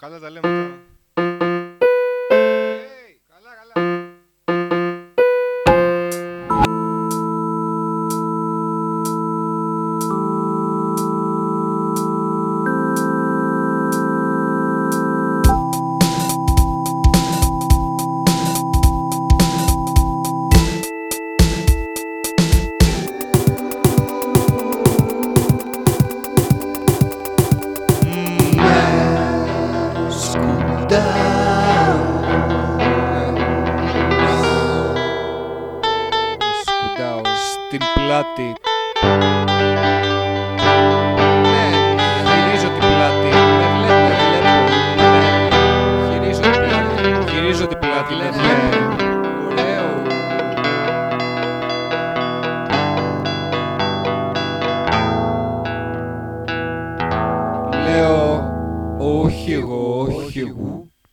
कालच आले म्हणतो. Σκουτάω στην πλάτη. Ναι, τη γυρίζω την πλάτη. Λέμε, βλέπουμε. Ναι, γυρίζω την πλάτη. Λέμε. Λέω. Όχι εγώ, όχι εγώ.